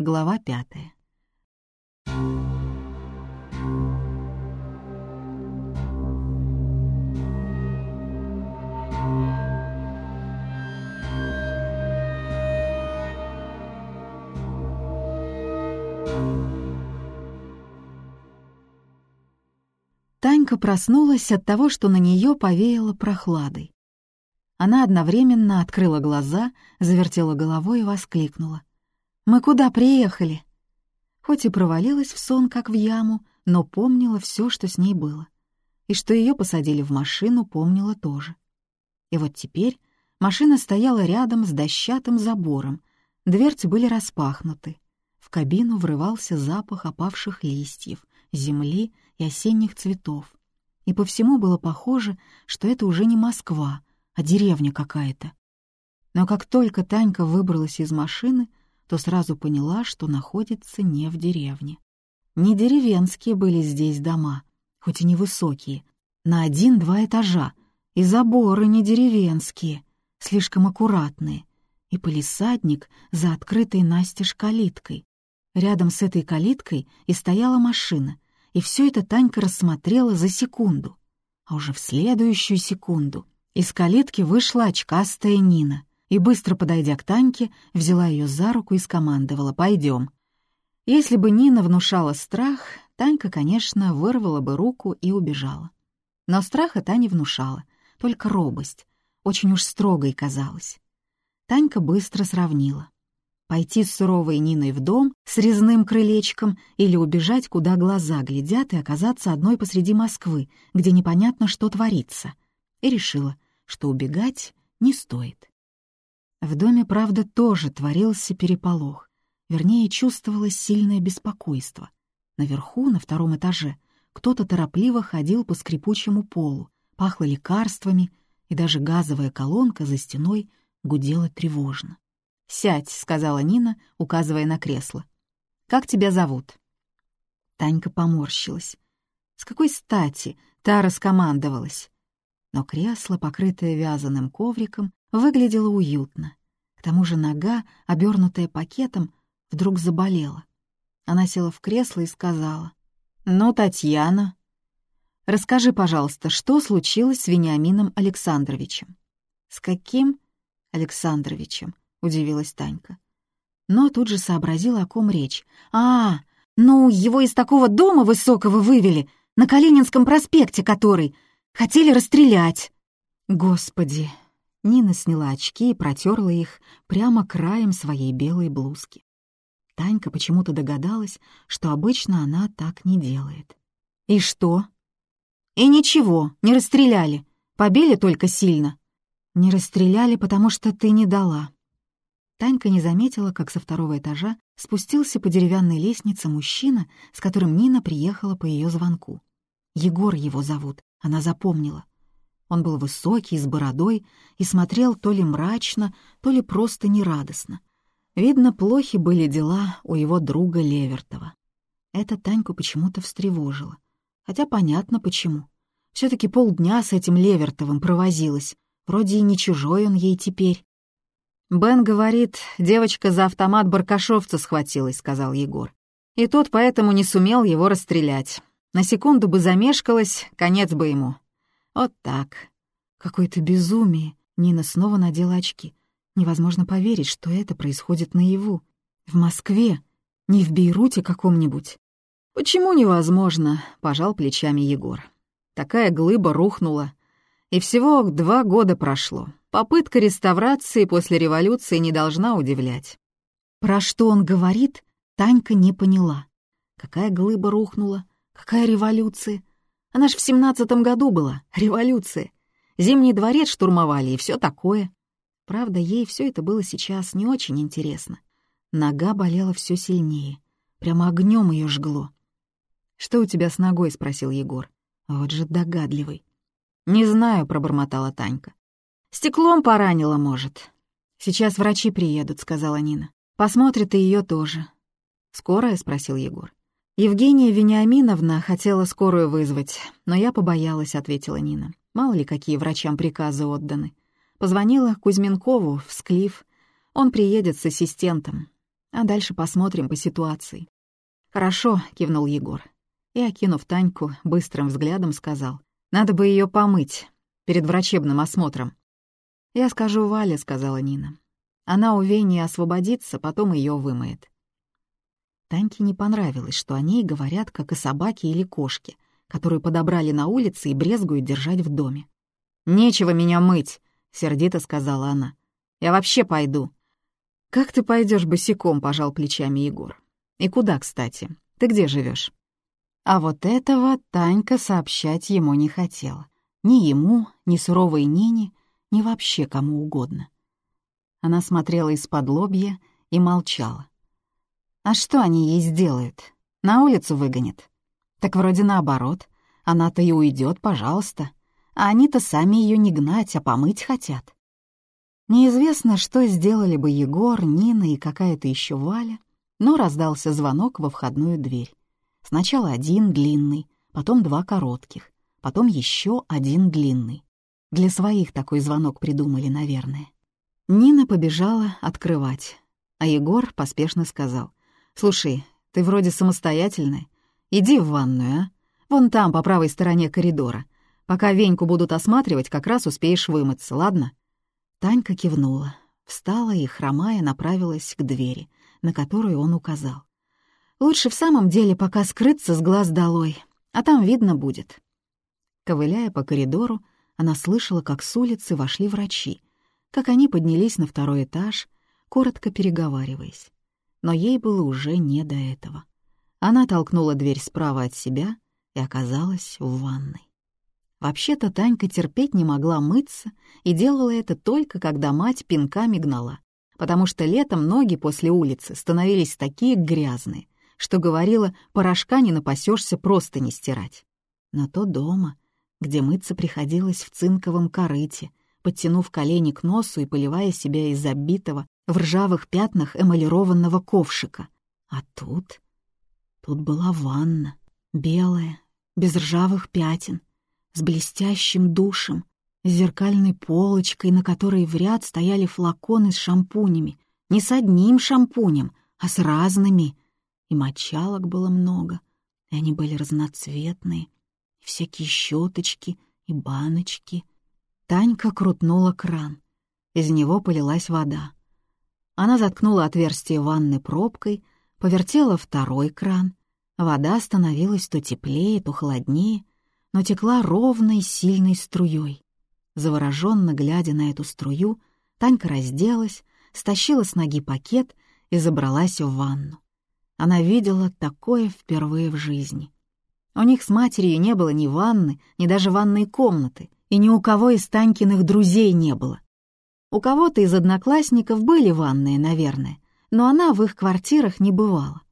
Глава пятая. Танька проснулась от того, что на нее повеяло прохладой. Она одновременно открыла глаза, завертела головой и воскликнула. «Мы куда приехали?» Хоть и провалилась в сон, как в яму, но помнила все, что с ней было. И что ее посадили в машину, помнила тоже. И вот теперь машина стояла рядом с дощатым забором, дверцы были распахнуты. В кабину врывался запах опавших листьев, земли и осенних цветов. И по всему было похоже, что это уже не Москва, а деревня какая-то. Но как только Танька выбралась из машины, то сразу поняла, что находится не в деревне. Не деревенские были здесь дома, хоть и невысокие, на один-два этажа, и заборы не деревенские, слишком аккуратные, и полисадник за открытой настежь калиткой. Рядом с этой калиткой и стояла машина, и все это Танька рассмотрела за секунду. А уже в следующую секунду из калитки вышла очкастая Нина и, быстро подойдя к Таньке, взяла ее за руку и скомандовала «Пойдем». Если бы Нина внушала страх, Танька, конечно, вырвала бы руку и убежала. Но страха та внушала, только робость, очень уж строгой казалась. Танька быстро сравнила. Пойти с суровой Ниной в дом с резным крылечком или убежать, куда глаза глядят, и оказаться одной посреди Москвы, где непонятно, что творится. И решила, что убегать не стоит. В доме, правда, тоже творился переполох. Вернее, чувствовалось сильное беспокойство. Наверху, на втором этаже, кто-то торопливо ходил по скрипучему полу, пахло лекарствами, и даже газовая колонка за стеной гудела тревожно. «Сядь», — сказала Нина, указывая на кресло. «Как тебя зовут?» Танька поморщилась. С какой стати та раскомандовалась? Но кресло, покрытое вязаным ковриком, выглядело уютно. К тому же нога, обернутая пакетом, вдруг заболела. Она села в кресло и сказала. «Ну, Татьяна, расскажи, пожалуйста, что случилось с Вениамином Александровичем?» «С каким Александровичем?» удивилась Танька. Но тут же сообразила, о ком речь. «А, ну, его из такого дома высокого вывели, на Калининском проспекте который. Хотели расстрелять». «Господи!» Нина сняла очки и протерла их прямо краем своей белой блузки. Танька почему-то догадалась, что обычно она так не делает. «И что?» «И ничего, не расстреляли. Побили только сильно». «Не расстреляли, потому что ты не дала», Танька не заметила, как со второго этажа спустился по деревянной лестнице мужчина, с которым Нина приехала по ее звонку. Егор его зовут, она запомнила. Он был высокий, с бородой, и смотрел то ли мрачно, то ли просто нерадостно. Видно, плохи были дела у его друга Левертова. Это Таньку почему-то встревожило. Хотя понятно почему. все таки полдня с этим Левертовым провозилась. Вроде и не чужой он ей теперь. «Бен говорит, девочка за автомат баркашовца схватилась», — сказал Егор. И тот поэтому не сумел его расстрелять. На секунду бы замешкалась, конец бы ему. Вот так. Какое-то безумие. Нина снова надела очки. Невозможно поверить, что это происходит наяву. В Москве, не в Бейруте каком-нибудь. «Почему невозможно?» — пожал плечами Егор. Такая глыба рухнула. И всего два года прошло. Попытка реставрации после революции не должна удивлять. Про что он говорит, Танька не поняла. Какая глыба рухнула? Какая революция? Она ж в семнадцатом году была, революция. Зимний дворец штурмовали и все такое. Правда, ей все это было сейчас не очень интересно. Нога болела все сильнее. Прямо огнем ее жгло. «Что у тебя с ногой?» — спросил Егор. Вот же догадливый. «Не знаю», — пробормотала Танька. Стеклом поранила, может. Сейчас врачи приедут, сказала Нина. Посмотрят и ее тоже. Скорая? спросил Егор. Евгения Вениаминовна хотела скорую вызвать, но я побоялась, ответила Нина. Мало ли какие врачам приказы отданы. Позвонила Кузьменкову в Склиф. Он приедет с ассистентом. А дальше посмотрим по ситуации. «Хорошо», — кивнул Егор. И, окинув Таньку, быстрым взглядом сказал. «Надо бы ее помыть перед врачебным осмотром». «Я скажу Вале», — сказала Нина. «Она у Вени освободится, потом ее вымоет». Таньке не понравилось, что о ней говорят, как о собаке или кошке, которую подобрали на улице и брезгуют держать в доме. «Нечего меня мыть», — сердито сказала она. «Я вообще пойду». «Как ты пойдешь босиком?» — пожал плечами Егор. И куда, кстати? Ты где живешь? А вот этого Танька сообщать ему не хотела. Ни ему, ни суровой Нине, ни вообще кому угодно. Она смотрела из-под лобья и молчала. А что они ей сделают? На улицу выгонят? Так вроде наоборот. Она-то и уйдет, пожалуйста. А они-то сами ее не гнать, а помыть хотят. Неизвестно, что сделали бы Егор, Нина и какая-то еще Валя, но раздался звонок во входную дверь. Сначала один длинный, потом два коротких, потом еще один длинный. Для своих такой звонок придумали, наверное. Нина побежала открывать, а Егор поспешно сказал. «Слушай, ты вроде самостоятельная. Иди в ванную, а? Вон там, по правой стороне коридора. Пока Веньку будут осматривать, как раз успеешь вымыться, ладно?» Танька кивнула, встала и, хромая, направилась к двери, на которую он указал. «Лучше в самом деле пока скрыться с глаз долой, а там видно будет». Ковыляя по коридору, она слышала, как с улицы вошли врачи, как они поднялись на второй этаж, коротко переговариваясь. Но ей было уже не до этого. Она толкнула дверь справа от себя и оказалась в ванной. Вообще-то Танька терпеть не могла мыться и делала это только, когда мать пинками гнала потому что летом ноги после улицы становились такие грязные, что говорила, порошка не напасешься просто не стирать. Но то дома, где мыться приходилось в цинковом корыте, подтянув колени к носу и поливая себя из забитого в ржавых пятнах эмалированного ковшика. А тут... Тут была ванна, белая, без ржавых пятен, с блестящим душем, с зеркальной полочкой, на которой в ряд стояли флаконы с шампунями. Не с одним шампунем, а с разными. И мочалок было много, и они были разноцветные, всякие щеточки и баночки. Танька крутнула кран. Из него полилась вода. Она заткнула отверстие ванны пробкой, повертела второй кран. Вода становилась то теплее, то холоднее, но текла ровной, сильной струей. Завороженно глядя на эту струю, Танька разделась, стащила с ноги пакет и забралась в ванну. Она видела такое впервые в жизни. У них с матерью не было ни ванны, ни даже ванной комнаты, и ни у кого из Танькиных друзей не было. У кого-то из одноклассников были ванные, наверное, но она в их квартирах не бывала.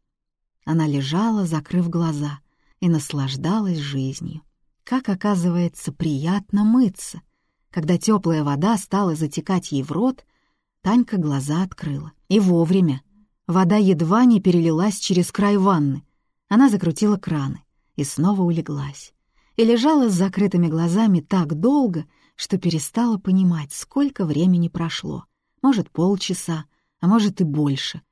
Она лежала, закрыв глаза, и наслаждалась жизнью. Как, оказывается, приятно мыться — когда теплая вода стала затекать ей в рот, Танька глаза открыла. И вовремя. Вода едва не перелилась через край ванны. Она закрутила краны и снова улеглась. И лежала с закрытыми глазами так долго, что перестала понимать, сколько времени прошло. Может, полчаса, а может и больше.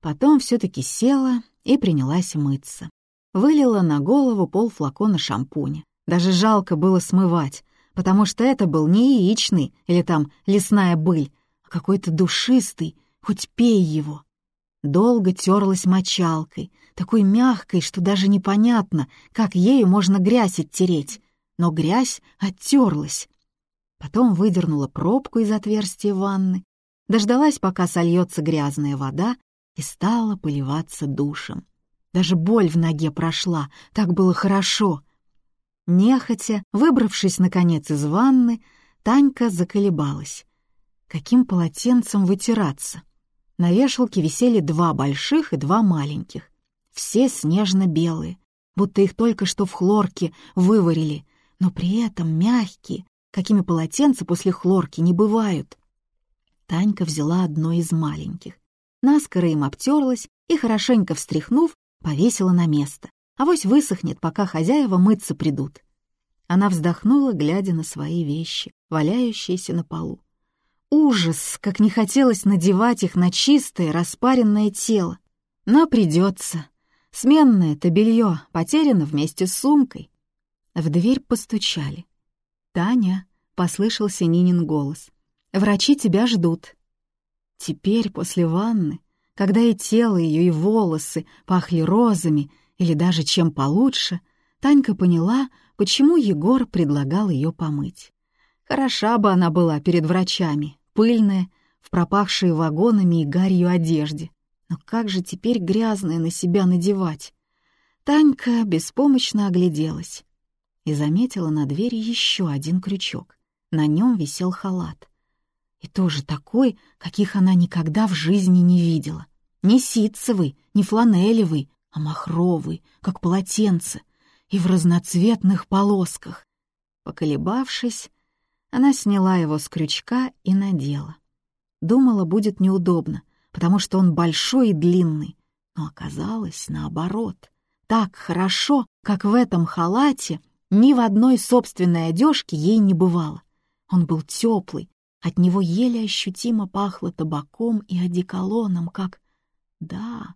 Потом все таки села и принялась мыться. Вылила на голову пол флакона шампуня. Даже жалко было смывать, потому что это был не яичный или там лесная быль, а какой-то душистый, хоть пей его. Долго терлась мочалкой, такой мягкой, что даже непонятно, как ею можно грязь оттереть, но грязь оттерлась. Потом выдернула пробку из отверстия ванны, дождалась, пока сольется грязная вода, и стала поливаться душем. Даже боль в ноге прошла, так было хорошо. Нехотя, выбравшись, наконец, из ванны, Танька заколебалась. Каким полотенцем вытираться? На вешалке висели два больших и два маленьких. Все снежно-белые, будто их только что в хлорке выварили, но при этом мягкие, какими полотенца после хлорки не бывают. Танька взяла одно из маленьких. Наскоро им обтерлась и, хорошенько встряхнув, повесила на место. Авось высохнет, пока хозяева мыться придут. Она вздохнула, глядя на свои вещи, валяющиеся на полу. Ужас, как не хотелось надевать их на чистое, распаренное тело. Но придется. Сменное-то белье потеряно вместе с сумкой. В дверь постучали. «Таня», — послышался Нинин голос, — «врачи тебя ждут». Теперь, после ванны, когда и тело ее, и волосы пахли розами или даже чем получше, Танька поняла, почему Егор предлагал ее помыть. Хороша бы она была перед врачами, пыльная, в пропахшей вагонами и гарью одежде. Но как же теперь грязное на себя надевать? Танька беспомощно огляделась и заметила на двери еще один крючок. На нем висел халат. И тоже такой, каких она никогда в жизни не видела. Не ситцевый, не фланелевый, а махровый, как полотенце, и в разноцветных полосках. Поколебавшись, она сняла его с крючка и надела. Думала, будет неудобно, потому что он большой и длинный, но оказалось наоборот. Так хорошо, как в этом халате, ни в одной собственной одежке ей не бывало. Он был теплый, от него еле ощутимо пахло табаком и одеколоном, как... Да,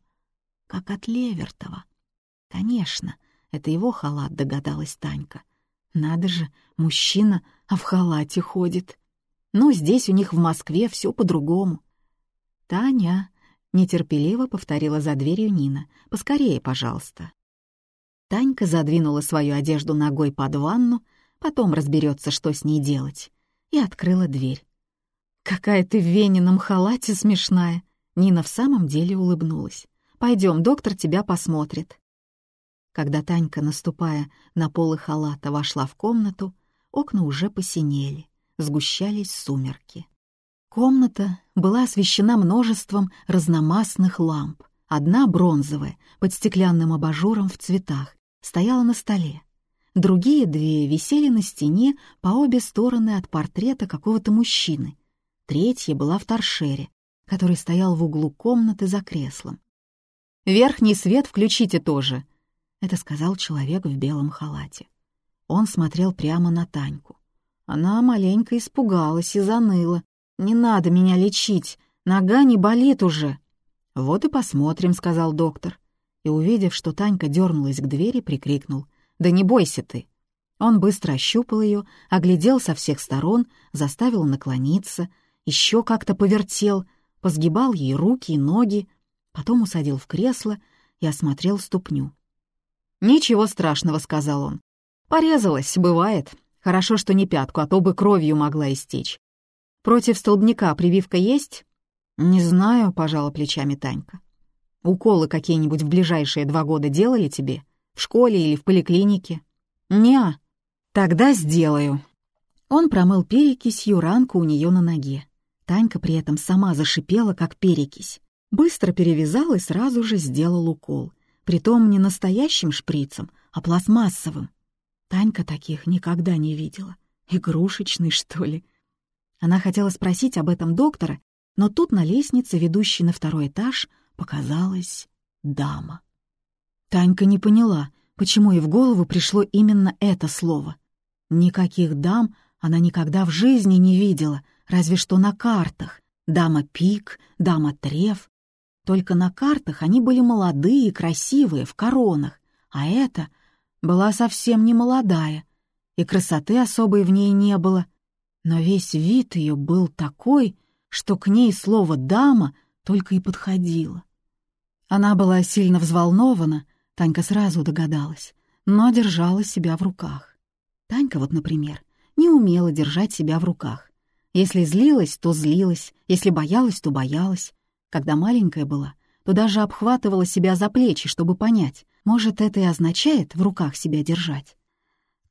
как от Левертова. Конечно, это его халат, догадалась Танька. Надо же, мужчина, а в халате ходит. Ну, здесь у них в Москве все по-другому. «Таня», — нетерпеливо повторила за дверью Нина, — «поскорее, пожалуйста». Танька задвинула свою одежду ногой под ванну, потом разберется, что с ней делать, и открыла дверь. «Какая ты в Венином халате смешная!» Нина в самом деле улыбнулась. «Пойдем, доктор тебя посмотрит». Когда Танька, наступая на полы халата, вошла в комнату, окна уже посинели, сгущались сумерки. Комната была освещена множеством разномастных ламп. Одна бронзовая, под стеклянным абажуром в цветах, стояла на столе. Другие две висели на стене по обе стороны от портрета какого-то мужчины. Третья была в торшере, который стоял в углу комнаты за креслом. «Верхний свет включите тоже», — это сказал человек в белом халате. Он смотрел прямо на Таньку. Она маленько испугалась и заныла. «Не надо меня лечить, нога не болит уже». «Вот и посмотрим», — сказал доктор. И, увидев, что Танька дернулась к двери, прикрикнул. «Да не бойся ты». Он быстро ощупал ее, оглядел со всех сторон, заставил наклониться, еще как-то повертел — позгибал ей руки и ноги, потом усадил в кресло и осмотрел ступню. «Ничего страшного», — сказал он. «Порезалась, бывает. Хорошо, что не пятку, а то бы кровью могла истечь. Против столбняка прививка есть?» «Не знаю», — пожала плечами Танька. «Уколы какие-нибудь в ближайшие два года делали тебе? В школе или в поликлинике?» «Не-а». «Тогда сделаю». Он промыл перекисью ранку у нее на ноге. Танька при этом сама зашипела, как перекись. Быстро перевязал и сразу же сделал укол. Притом не настоящим шприцем, а пластмассовым. Танька таких никогда не видела. Игрушечный, что ли? Она хотела спросить об этом доктора, но тут на лестнице, ведущей на второй этаж, показалась дама. Танька не поняла, почему ей в голову пришло именно это слово. Никаких дам она никогда в жизни не видела, разве что на картах. Дама пик, дама треф. Только на картах они были молодые и красивые, в коронах, а эта была совсем не молодая, и красоты особой в ней не было. Но весь вид ее был такой, что к ней слово «дама» только и подходило. Она была сильно взволнована, Танька сразу догадалась, но держала себя в руках. Танька вот, например, не умела держать себя в руках. Если злилась, то злилась, если боялась, то боялась. Когда маленькая была, то даже обхватывала себя за плечи, чтобы понять, может, это и означает в руках себя держать.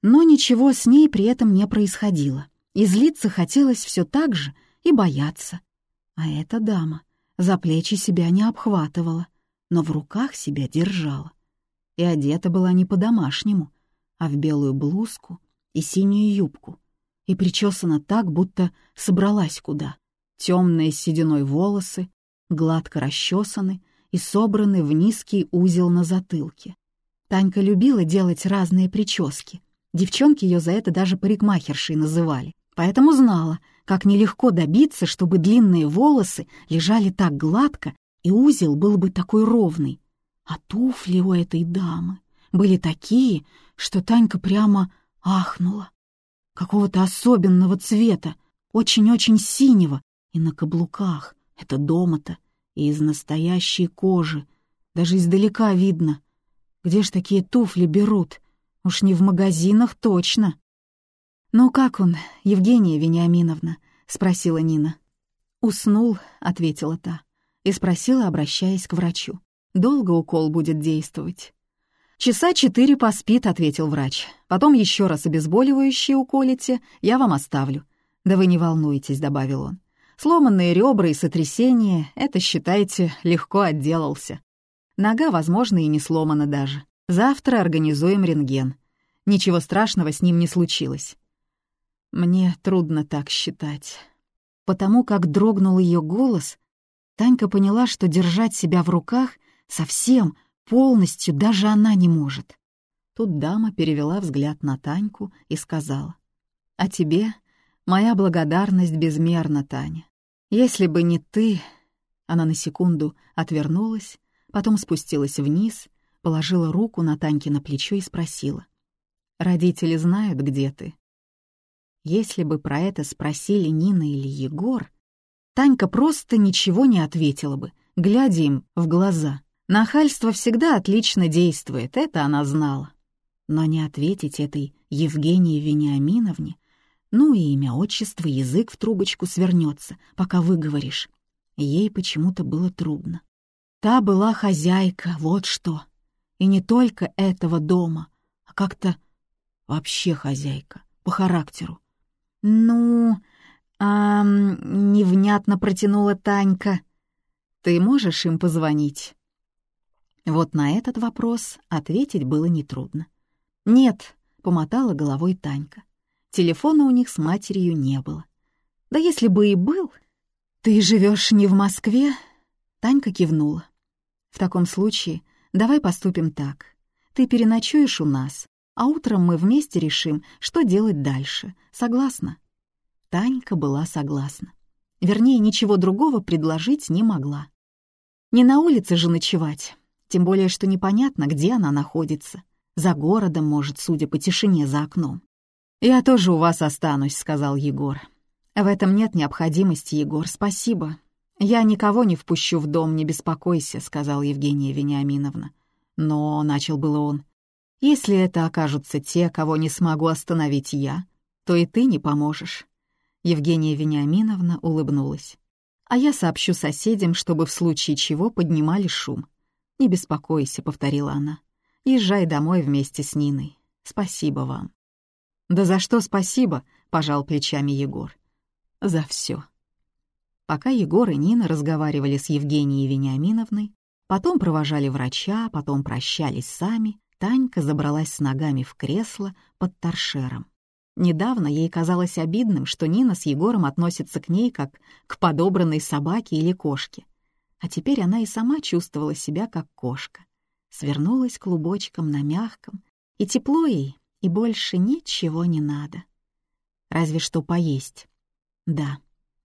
Но ничего с ней при этом не происходило, и злиться хотелось все так же и бояться. А эта дама за плечи себя не обхватывала, но в руках себя держала. И одета была не по-домашнему, а в белую блузку и синюю юбку — и причесана так, будто собралась куда. Темные сединой волосы, гладко расчесаны и собраны в низкий узел на затылке. Танька любила делать разные прически. Девчонки ее за это даже парикмахершей называли, поэтому знала, Как нелегко добиться, чтобы длинные волосы лежали так гладко, и узел был бы такой ровный. А туфли у этой дамы были такие, что Танька прямо ахнула. Какого-то особенного цвета, очень-очень синего, и на каблуках. Это дома-то, и из настоящей кожи. Даже издалека видно. Где ж такие туфли берут? Уж не в магазинах точно. «Ну как он, Евгения Вениаминовна?» — спросила Нина. «Уснул», — ответила та, и спросила, обращаясь к врачу. «Долго укол будет действовать?» «Часа четыре поспит», — ответил врач. «Потом еще раз обезболивающие уколите, я вам оставлю». «Да вы не волнуйтесь», — добавил он. «Сломанные ребра и сотрясение — это, считайте, легко отделался. Нога, возможно, и не сломана даже. Завтра организуем рентген. Ничего страшного с ним не случилось». Мне трудно так считать. Потому как дрогнул ее голос, Танька поняла, что держать себя в руках совсем — Полностью даже она не может. Тут дама перевела взгляд на Таньку и сказала. «А тебе моя благодарность безмерна, Таня. Если бы не ты...» Она на секунду отвернулась, потом спустилась вниз, положила руку на Таньке на плечо и спросила. «Родители знают, где ты?» Если бы про это спросили Нина или Егор, Танька просто ничего не ответила бы, глядя им в глаза. Нахальство всегда отлично действует, это она знала. Но не ответить этой Евгении Вениаминовне, ну и имя, отчество, язык в трубочку свернется, пока выговоришь. Ей почему-то было трудно. Та была хозяйка, вот что. И не только этого дома, а как-то вообще хозяйка, по характеру. «Ну...» а, невнятно протянула Танька. «Ты можешь им позвонить?» Вот на этот вопрос ответить было нетрудно. «Нет», — помотала головой Танька. Телефона у них с матерью не было. «Да если бы и был...» «Ты живешь не в Москве?» Танька кивнула. «В таком случае давай поступим так. Ты переночуешь у нас, а утром мы вместе решим, что делать дальше. Согласна?» Танька была согласна. Вернее, ничего другого предложить не могла. Не на улице же ночевать, тем более, что непонятно, где она находится. За городом, может, судя по тишине за окном. «Я тоже у вас останусь», — сказал Егор. «В этом нет необходимости, Егор, спасибо. Я никого не впущу в дом, не беспокойся», — сказал Евгения Вениаминовна. «Но», — начал было он, — «если это окажутся те, кого не смогу остановить я, то и ты не поможешь». Евгения Вениаминовна улыбнулась. «А я сообщу соседям, чтобы в случае чего поднимали шум. «Не беспокойся», — повторила она. «Езжай домой вместе с Ниной. Спасибо вам». «Да за что спасибо?» — пожал плечами Егор. «За все. Пока Егор и Нина разговаривали с Евгенией Вениаминовной, потом провожали врача, потом прощались сами, Танька забралась с ногами в кресло под торшером. Недавно ей казалось обидным, что Нина с Егором относятся к ней как к подобранной собаке или кошке. А теперь она и сама чувствовала себя как кошка. Свернулась клубочком на мягком, и тепло ей, и больше ничего не надо. Разве что поесть. Да,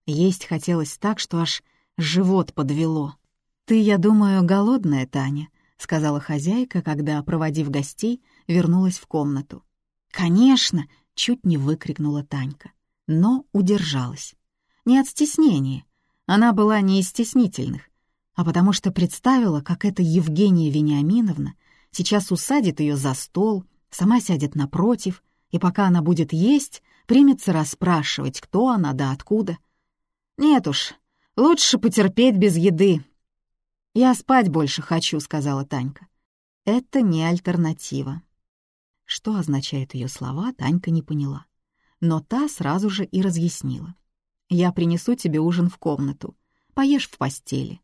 есть хотелось так, что аж живот подвело. «Ты, я думаю, голодная, Таня», — сказала хозяйка, когда, проводив гостей, вернулась в комнату. «Конечно!» — чуть не выкрикнула Танька, но удержалась. Не от стеснения. Она была не из стеснительных, а потому что представила, как эта Евгения Вениаминовна сейчас усадит ее за стол, сама сядет напротив, и пока она будет есть, примется расспрашивать, кто она да откуда. «Нет уж, лучше потерпеть без еды». «Я спать больше хочу», — сказала Танька. «Это не альтернатива». Что означают ее слова, Танька не поняла. Но та сразу же и разъяснила. «Я принесу тебе ужин в комнату. Поешь в постели.